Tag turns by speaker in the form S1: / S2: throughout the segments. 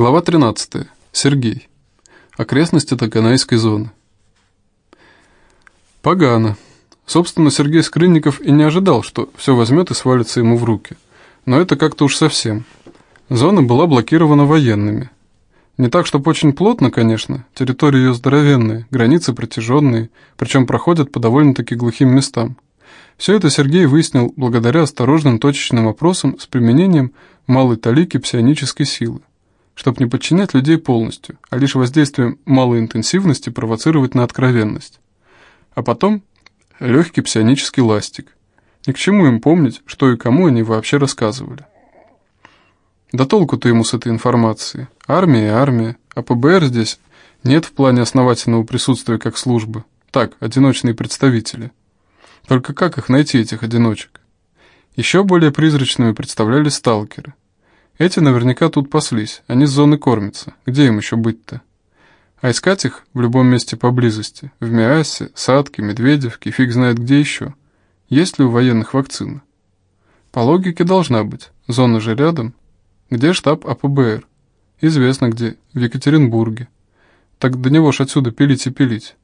S1: Глава 13. Сергей. Окрестности Таганайской зоны. Погано. Собственно, Сергей Скрынников и не ожидал, что все возьмет и свалится ему в руки. Но это как-то уж совсем. Зона была блокирована военными. Не так, чтобы очень плотно, конечно, территории ее здоровенные, границы протяженные, причем проходят по довольно-таки глухим местам. Все это Сергей выяснил благодаря осторожным точечным опросам с применением малой талики псионической силы чтобы не подчинять людей полностью, а лишь воздействием малой интенсивности провоцировать на откровенность. А потом легкий псионический ластик. Ни к чему им помнить, что и кому они вообще рассказывали. Да толку-то ему с этой информацией. Армия и армия, а ПБР здесь нет в плане основательного присутствия как службы. Так, одиночные представители. Только как их найти, этих одиночек? Еще более призрачными представлялись сталкеры. Эти наверняка тут паслись, они с зоны кормятся. Где им еще быть-то? А искать их в любом месте поблизости, в Миасе, Садке, Медведевке, фиг знает где еще. Есть ли у военных вакцина? По логике должна быть. Зона же рядом. Где штаб АПБР? Известно где, в Екатеринбурге. Так до него ж отсюда пилить и пилить.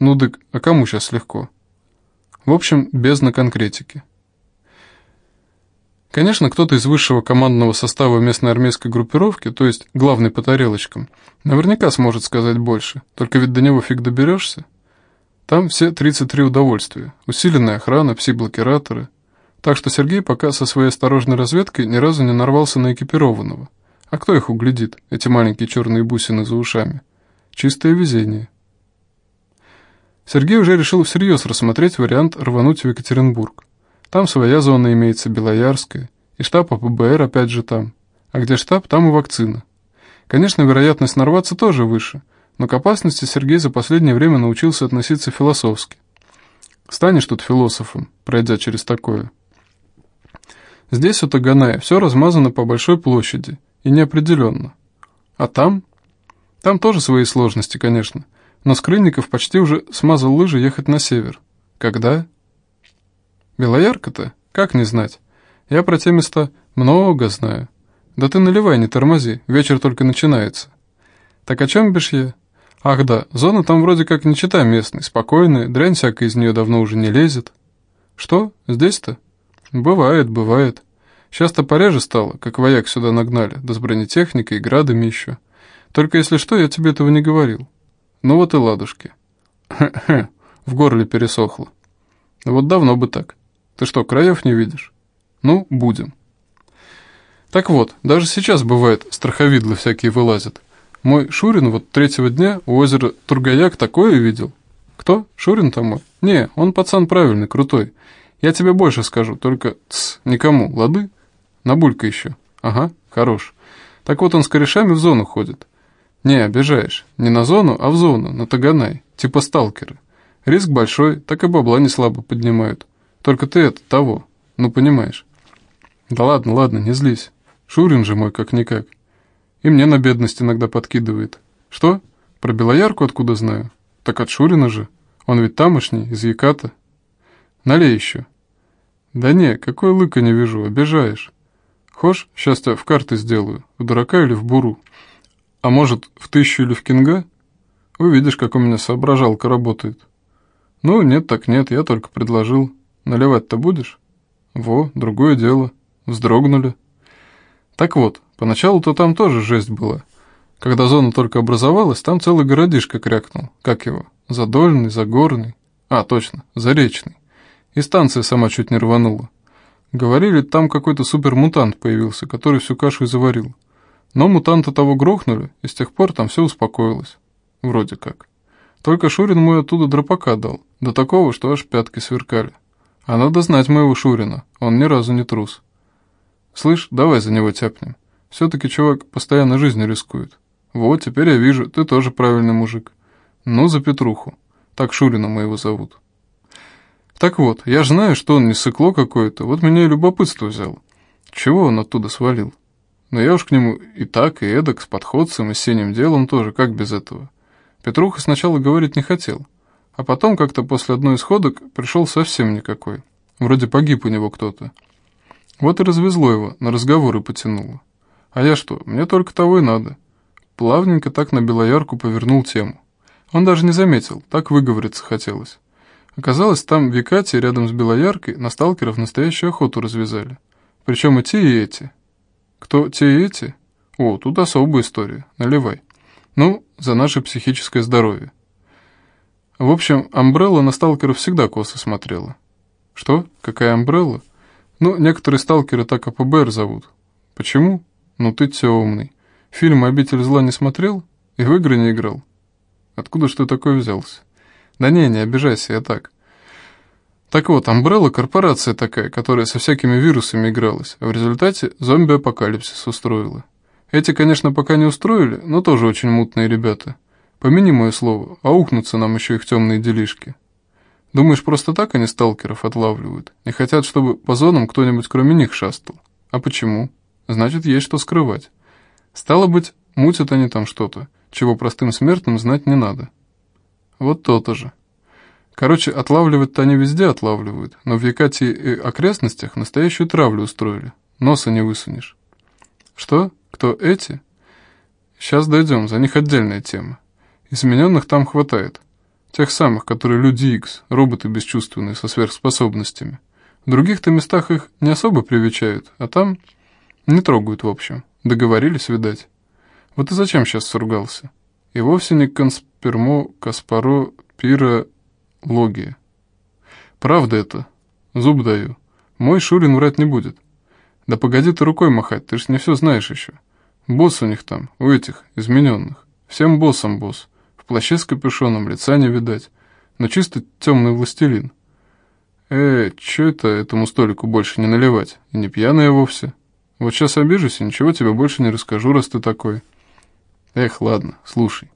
S1: Ну дык, а кому сейчас легко? В общем, без на конкретики. Конечно, кто-то из высшего командного состава местной армейской группировки, то есть главный по тарелочкам, наверняка сможет сказать больше, только ведь до него фиг доберешься. Там все 33 удовольствия, усиленная охрана, пси-блокираторы. Так что Сергей пока со своей осторожной разведкой ни разу не нарвался на экипированного. А кто их углядит, эти маленькие черные бусины за ушами? Чистое везение. Сергей уже решил всерьез рассмотреть вариант рвануть в Екатеринбург. Там своя зона имеется, Белоярская, и штаб АПБР опять же там. А где штаб, там и вакцина. Конечно, вероятность нарваться тоже выше, но к опасности Сергей за последнее время научился относиться философски. Станешь тут философом, пройдя через такое. Здесь у Таганая все размазано по большой площади и неопределенно. А там? Там тоже свои сложности, конечно, но Скрынников почти уже смазал лыжи ехать на север. Когда? Белоярка-то? Как не знать? Я про те места много знаю. Да ты наливай, не тормози, вечер только начинается. Так о чем бишь я? Ах да, зона там вроде как не чита местной, спокойная, дрянь всякая из нее давно уже не лезет. Что, здесь-то? Бывает, бывает. Сейчас-то пореже стало, как вояк сюда нагнали, да с бронетехникой и градами еще. Только если что, я тебе этого не говорил. Ну вот и ладушки. Хе-хе, в горле пересохло. Вот давно бы так. Ты что, краев не видишь? Ну, будем. Так вот, даже сейчас бывает, страховидлы всякие вылазят. Мой Шурин вот третьего дня у озера Тургаяк такое видел. Кто? Шурин-то мой? Не, он пацан правильный, крутой. Я тебе больше скажу, только тс, никому, лады? Набулька еще. Ага, хорош. Так вот он с корешами в зону ходит. Не, обижаешь. Не на зону, а в зону, на Таганай. Типа сталкеры. Риск большой, так и бабла не слабо поднимают. Только ты это, того, ну понимаешь. Да ладно, ладно, не злись. Шурин же мой как-никак. И мне на бедность иногда подкидывает. Что? Про Белоярку откуда знаю? Так от Шурина же. Он ведь тамошний, из Яката. Налей еще. Да не, какой лыка не вижу, обижаешь. Хошь, сейчас тебя в карты сделаю, в дурака или в буру. А может, в тысячу или в кинга? Увидишь, как у меня соображалка работает. Ну, нет так нет, я только предложил. Наливать-то будешь? Во, другое дело. Вздрогнули. Так вот, поначалу-то там тоже жесть была. Когда зона только образовалась, там целый городишко крякнул. Как его? Задольный, Загорный. А, точно, Заречный. И станция сама чуть не рванула. Говорили, там какой-то супермутант появился, который всю кашу и заварил. Но мутанта того грохнули, и с тех пор там все успокоилось. Вроде как. Только Шурин мой оттуда дропака дал, до такого, что аж пятки сверкали. А надо знать моего Шурина, он ни разу не трус. Слышь, давай за него тяпнем. Все-таки чувак постоянно жизнью рискует. Вот, теперь я вижу, ты тоже правильный мужик. Ну, за Петруху. Так Шурина моего зовут. Так вот, я же знаю, что он не сыкло какое-то, вот меня и любопытство взяло. Чего он оттуда свалил? Но я уж к нему и так, и эдак, с подходцем, и с синим делом тоже, как без этого. Петруха сначала говорить не хотел, а потом как-то после одной из ходок пришел совсем никакой. Вроде погиб у него кто-то. Вот и развезло его, на разговоры потянуло. А я что, мне только того и надо. плавненько так на Белоярку повернул тему. Он даже не заметил, так выговориться хотелось. Оказалось, там в Якате, рядом с Белояркой, на сталкеров настоящую охоту развязали. Причем и те, и эти. Кто те и эти? О, тут особая история, наливай. Ну, за наше психическое здоровье. В общем, Амбрелла на сталкеров всегда косо смотрела. Что? Какая Амбрелла? Ну, некоторые сталкеры так АПБР зовут. Почему? Ну ты темный. Фильм «Обитель зла» не смотрел? И в игры не играл? Откуда ж ты такой взялся? Да не, не обижайся, я так. Так вот, Umbrella корпорация такая, которая со всякими вирусами игралась, а в результате зомби-апокалипсис устроила. Эти, конечно, пока не устроили, но тоже очень мутные ребята. Помяни мое слово, аукнутся нам еще их темные делишки. Думаешь, просто так они сталкеров отлавливают? Не хотят, чтобы по зонам кто-нибудь кроме них шастал? А почему? Значит, есть что скрывать. Стало быть, мутят они там что-то, чего простым смертным знать не надо. Вот то-то же. Короче, отлавливать-то они везде отлавливают, но в Якатии и окрестностях настоящую травлю устроили. Носа не высунешь. Что? Кто эти? Сейчас дойдем, за них отдельная тема. Измененных там хватает. Тех самых, которые люди X, роботы бесчувственные, со сверхспособностями. В других-то местах их не особо привечают, а там не трогают в общем. Договорились, видать. Вот и зачем сейчас сругался? И вовсе не конспирмо, каспаро, пира, логия. Правда это. Зуб даю. Мой Шурин врать не будет. Да погоди ты рукой махать, ты ж не все знаешь еще. Босс у них там, у этих, измененных. Всем боссом босс. В плаще с капюшоном, лица не видать. Но чисто темный властелин. Э, че это этому столику больше не наливать? И не пьяная вовсе. Вот сейчас обижусь и ничего тебе больше не расскажу, раз ты такой. Эх, ладно, слушай.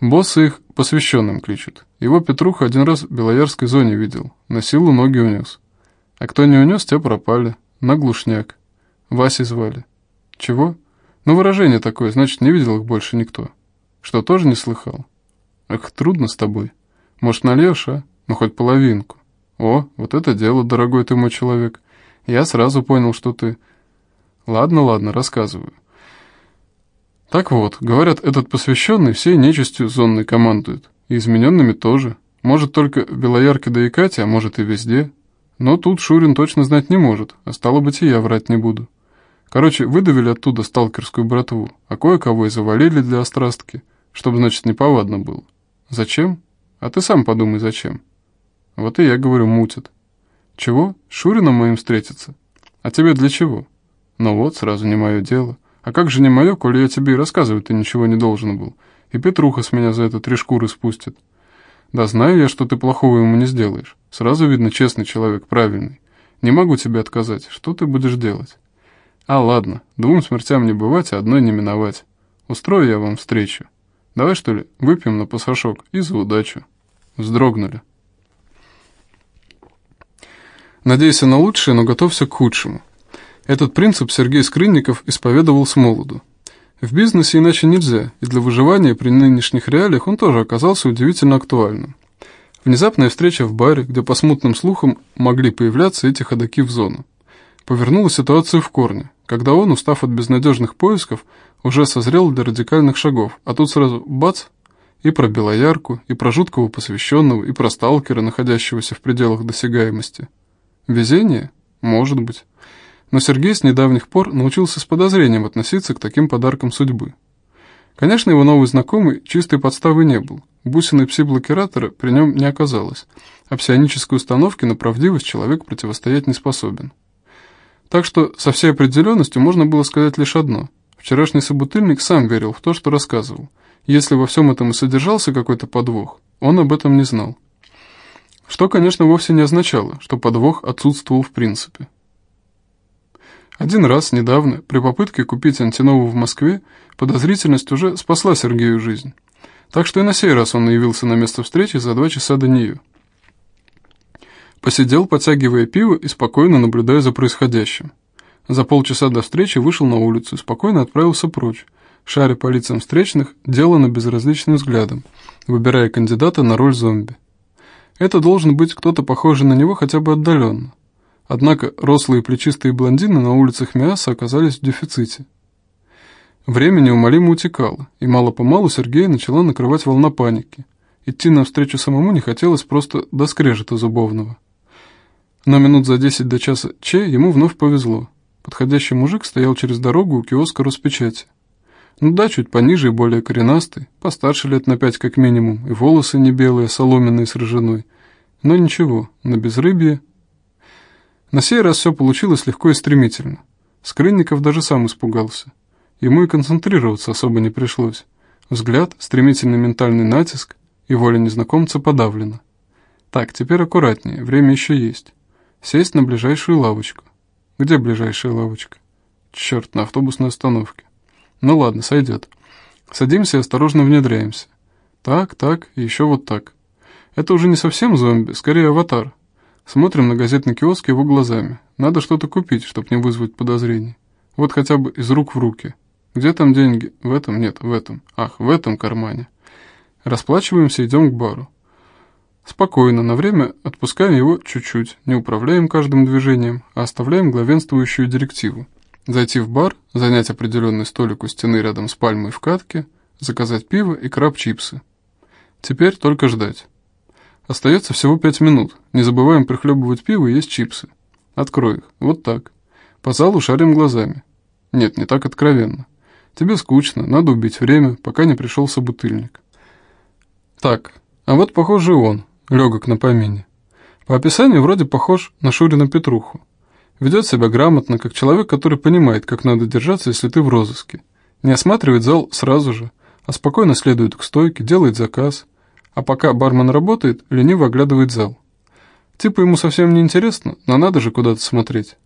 S1: Боссы их посвященным кличут. Его Петруха один раз в Белоярской зоне видел. На силу ноги унес. А кто не унес, те пропали. На глушняк. Васи звали. Чего? Ну, выражение такое, значит, не видел их больше никто. Что, тоже не слыхал? Эх, трудно с тобой. Может, нальешь, а? Ну, хоть половинку. О, вот это дело, дорогой ты мой человек. Я сразу понял, что ты... Ладно, ладно, рассказываю. Так вот, говорят, этот посвященный всей нечистью зонной командует. И измененными тоже. Может, только в Белоярке да Якате, а может и везде. Но тут Шурин точно знать не может, а стало быть и я врать не буду. Короче, выдавили оттуда сталкерскую братву, а кое-кого и завалили для острастки, чтобы, значит, неповадно было. Зачем? А ты сам подумай, зачем. Вот и я говорю, мутят. Чего? Шурином моим встретиться? А тебе для чего? Ну вот, сразу не мое дело. А как же не мое, коли я тебе и рассказывать-то ничего не должен был? И Петруха с меня за это три шкуры спустит. Да знаю я, что ты плохого ему не сделаешь. Сразу видно, честный человек, правильный. Не могу тебе отказать. Что ты будешь делать? А ладно, двум смертям не бывать, а одной не миновать. Устрою я вам встречу. Давай, что ли, выпьем на пасашок и за удачу. Вздрогнули. Надейся на лучшее, но готовься к худшему. Этот принцип Сергей Скрынников исповедовал с молоду. В бизнесе иначе нельзя, и для выживания при нынешних реалиях он тоже оказался удивительно актуальным. Внезапная встреча в баре, где по смутным слухам могли появляться эти ходаки в зону. Повернула ситуацию в корне, когда он, устав от безнадежных поисков, уже созрел для радикальных шагов, а тут сразу бац, и про Белоярку, и про жуткого посвященного, и про сталкера, находящегося в пределах досягаемости. Везение? Может быть но Сергей с недавних пор научился с подозрением относиться к таким подаркам судьбы. Конечно, его новый знакомый чистой подставы не был, бусины пси-блокиратора при нем не оказалось, а псионической установке на правдивость человек противостоять не способен. Так что со всей определенностью можно было сказать лишь одно. Вчерашний собутыльник сам верил в то, что рассказывал. Если во всем этом и содержался какой-то подвох, он об этом не знал. Что, конечно, вовсе не означало, что подвох отсутствовал в принципе. Один раз, недавно, при попытке купить антинову в Москве, подозрительность уже спасла Сергею жизнь. Так что и на сей раз он явился на место встречи за два часа до нее. Посидел, подтягивая пиво и спокойно наблюдая за происходящим. За полчаса до встречи вышел на улицу и спокойно отправился прочь, шаря по лицам встречных, делано безразличным взглядом, выбирая кандидата на роль зомби. Это должен быть кто-то похожий на него хотя бы отдаленно. Однако рослые плечистые блондины на улицах Миаса оказались в дефиците. Время неумолимо утекало, и мало-помалу Сергея начала накрывать волна паники. Идти навстречу самому не хотелось просто до скрежета зубовного. Но минут за десять до часа Че ему вновь повезло. Подходящий мужик стоял через дорогу у киоска Роспечати. Ну да, чуть пониже и более коренастый, постарше лет на пять как минимум, и волосы не белые, а соломенные с рыжиной. Но ничего, на безрыбье. На сей раз все получилось легко и стремительно. Скрынников даже сам испугался. Ему и концентрироваться особо не пришлось. Взгляд, стремительный ментальный натиск, и воля незнакомца подавлена. Так, теперь аккуратнее, время еще есть. Сесть на ближайшую лавочку. Где ближайшая лавочка? Черт, на автобусной остановке. Ну ладно, сойдет. Садимся и осторожно внедряемся. Так, так, и еще вот так. Это уже не совсем зомби, скорее аватар. Смотрим на газетный киоск его глазами. Надо что-то купить, чтобы не вызвать подозрений. Вот хотя бы из рук в руки. Где там деньги? В этом? Нет, в этом. Ах, в этом кармане. Расплачиваемся, идем к бару. Спокойно, на время отпускаем его чуть-чуть, не управляем каждым движением, а оставляем главенствующую директиву. Зайти в бар, занять определенный столик у стены рядом с пальмой в катке, заказать пиво и краб-чипсы. Теперь только ждать. Остается всего пять минут. Не забываем прихлебывать пиво и есть чипсы. Открой их. Вот так. По залу шарим глазами. Нет, не так откровенно. Тебе скучно, надо убить время, пока не пришел собутыльник. Так, а вот похоже он, легок на помине. По описанию вроде похож на Шурина Петруху. Ведет себя грамотно, как человек, который понимает, как надо держаться, если ты в розыске. Не осматривает зал сразу же, а спокойно следует к стойке, делает заказ, а пока бармен работает, лениво оглядывает зал. Типа ему совсем не интересно, но надо же куда-то смотреть.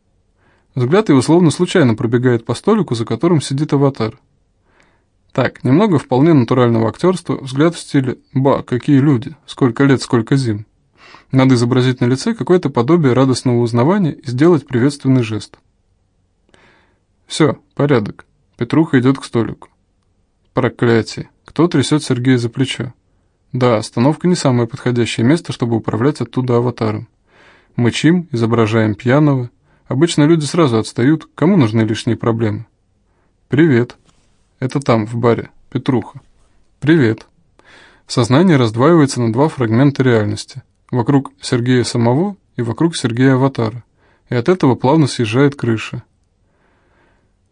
S1: Взгляд его словно случайно пробегает по столику, за которым сидит аватар. Так, немного вполне натурального актерства, взгляд в стиле «Ба, какие люди, сколько лет, сколько зим». Надо изобразить на лице какое-то подобие радостного узнавания и сделать приветственный жест. Все, порядок. Петруха идет к столику. Проклятие. Кто трясет Сергея за плечо? Да, остановка не самое подходящее место, чтобы управлять оттуда аватаром. Мычим, изображаем пьяного, Обычно люди сразу отстают, кому нужны лишние проблемы. «Привет». Это там, в баре. Петруха. «Привет». Сознание раздваивается на два фрагмента реальности. Вокруг Сергея самого и вокруг Сергея Аватара. И от этого плавно съезжает крыша.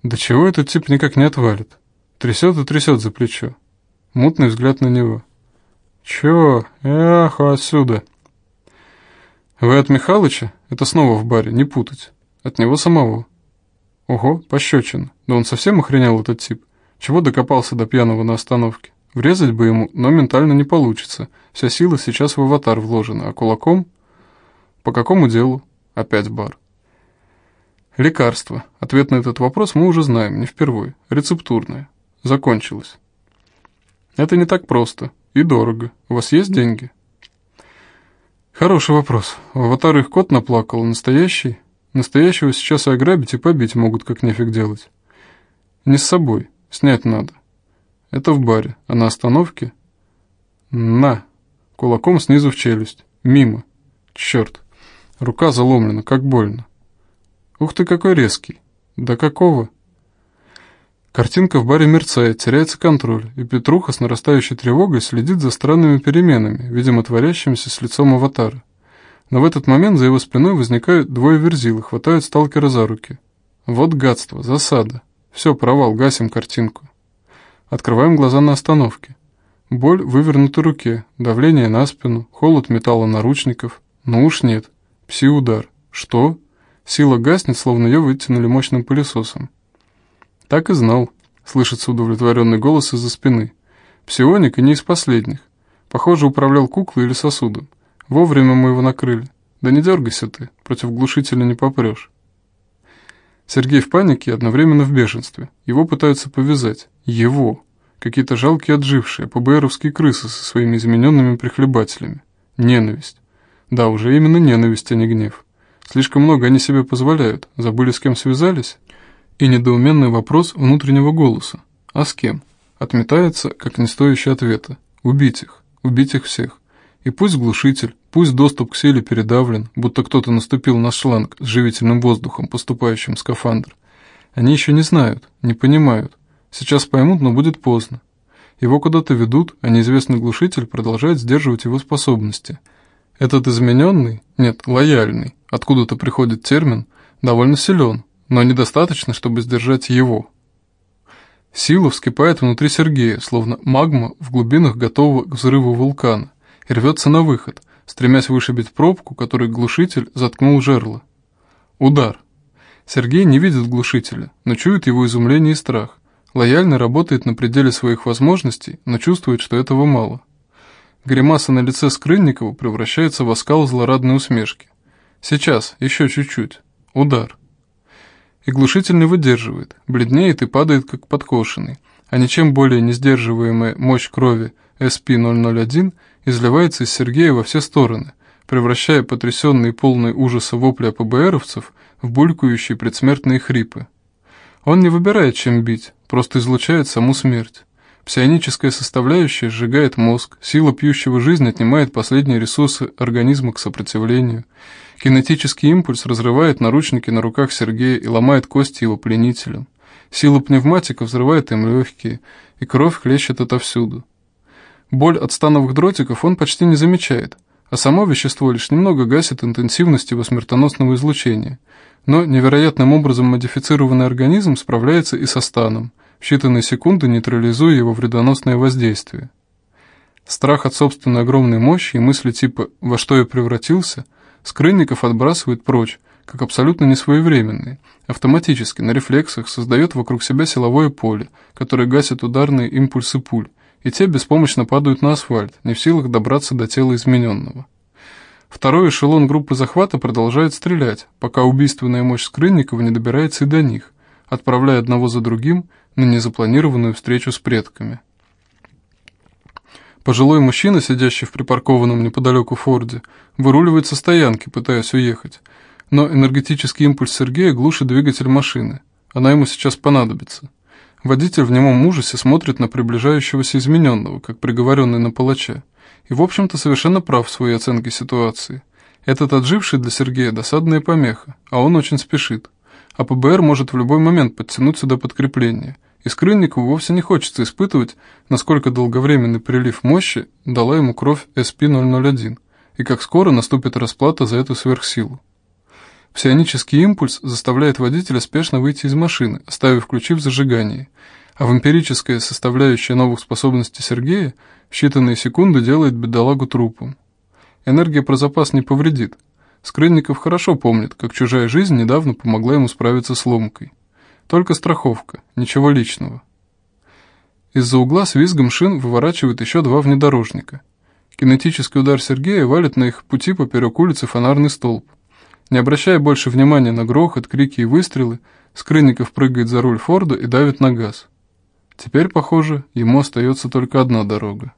S1: Да чего этот тип никак не отвалит? Трясет и трясет за плечо. Мутный взгляд на него. «Чё? Эх, отсюда!» «Вы от Михалыча? Это снова в баре, не путать». От него самого. Ого, пощечина. Да он совсем охренел, этот тип. Чего докопался до пьяного на остановке? Врезать бы ему, но ментально не получится. Вся сила сейчас в аватар вложена, а кулаком... По какому делу? Опять бар. Лекарство. Ответ на этот вопрос мы уже знаем, не впервые. Рецептурное. Закончилось. Это не так просто. И дорого. У вас есть деньги? Хороший вопрос. В аватар их кот наплакал, настоящий? Настоящего сейчас и ограбить, и побить могут, как нефиг делать. Не с собой, снять надо. Это в баре, а на остановке? На! Кулаком снизу в челюсть. Мимо. Черт. Рука заломлена, как больно. Ух ты, какой резкий. Да какого? Картинка в баре мерцает, теряется контроль, и Петруха с нарастающей тревогой следит за странными переменами, видимо, творящимися с лицом аватара. Но в этот момент за его спиной возникают двое верзил и хватают сталкера за руки. Вот гадство, засада. Все, провал, гасим картинку. Открываем глаза на остановке. Боль в вывернутой руке, давление на спину, холод металла наручников. Ну уж нет. Пси-удар. Что? Сила гаснет, словно ее вытянули мощным пылесосом. Так и знал, слышится удовлетворенный голос из-за спины. Псионик и не из последних. Похоже, управлял куклой или сосудом. Вовремя мы его накрыли. Да не дергайся ты, против глушителя не попрешь. Сергей в панике и одновременно в бешенстве. Его пытаются повязать. Его. Какие-то жалкие отжившие, ПБРовские крысы со своими измененными прихлебателями. Ненависть. Да, уже именно ненависть, а не гнев. Слишком много они себе позволяют. Забыли, с кем связались? И недоуменный вопрос внутреннего голоса. А с кем? Отметается, как не стоящий ответа. Убить их. Убить их всех. И пусть глушитель, пусть доступ к силе передавлен, будто кто-то наступил на шланг с живительным воздухом, поступающим в скафандр. Они еще не знают, не понимают. Сейчас поймут, но будет поздно. Его куда-то ведут, а неизвестный глушитель продолжает сдерживать его способности. Этот измененный, нет, лояльный, откуда-то приходит термин, довольно силен, но недостаточно, чтобы сдержать его. Сила вскипает внутри Сергея, словно магма в глубинах готового к взрыву вулкана, и рвется на выход, стремясь вышибить пробку, которой глушитель заткнул жерло. Удар. Сергей не видит глушителя, но чует его изумление и страх. Лояльно работает на пределе своих возможностей, но чувствует, что этого мало. Гримаса на лице Скрынникова превращается в оскал злорадной усмешки. Сейчас, еще чуть-чуть. Удар. И глушитель не выдерживает, бледнеет и падает как подкошенный, а ничем более не сдерживаемая мощь крови SP-001 изливается из Сергея во все стороны, превращая потрясенные полные ужаса вопли АПБРовцев в булькающие предсмертные хрипы. Он не выбирает, чем бить, просто излучает саму смерть. Псионическая составляющая сжигает мозг, сила пьющего жизнь отнимает последние ресурсы организма к сопротивлению. Кинетический импульс разрывает наручники на руках Сергея и ломает кости его пленителям. Сила пневматика взрывает им легкие, и кровь хлещет отовсюду. Боль от становых дротиков он почти не замечает, а само вещество лишь немного гасит интенсивность его смертоносного излучения. Но невероятным образом модифицированный организм справляется и со станом, в считанные секунды нейтрализуя его вредоносное воздействие. Страх от собственной огромной мощи и мысли типа «во что я превратился» Скрынников отбрасывает прочь, как абсолютно несвоевременные, автоматически, на рефлексах создает вокруг себя силовое поле, которое гасит ударные импульсы пуль, и те беспомощно падают на асфальт, не в силах добраться до тела измененного. Второй эшелон группы захвата продолжает стрелять, пока убийственная мощь Скрынникова не добирается и до них, отправляя одного за другим на незапланированную встречу с предками. Пожилой мужчина, сидящий в припаркованном неподалеку Форде, выруливает со стоянки, пытаясь уехать, но энергетический импульс Сергея глушит двигатель машины. Она ему сейчас понадобится. Водитель в немом ужасе смотрит на приближающегося измененного, как приговоренный на палача, и, в общем-то, совершенно прав в своей оценке ситуации. Этот отживший для Сергея досадная помеха, а он очень спешит. А ПБР может в любой момент подтянуть сюда подкрепление. И Скрынникову вовсе не хочется испытывать, насколько долговременный прилив мощи дала ему кровь SP-001, и как скоро наступит расплата за эту сверхсилу. Псионический импульс заставляет водителя спешно выйти из машины, оставив ключи в зажигании, а вампирическая составляющая новых способностей Сергея в считанные секунды делает бедолагу трупом. Энергия про запас не повредит. Скрынников хорошо помнит, как чужая жизнь недавно помогла ему справиться с ломкой. Только страховка, ничего личного. Из-за угла с визгом шин выворачивают еще два внедорожника. Кинетический удар Сергея валит на их пути поперек улицы фонарный столб. Не обращая больше внимания на грохот, крики и выстрелы, Скрынников прыгает за руль Форда и давит на газ. Теперь, похоже, ему остается только одна дорога.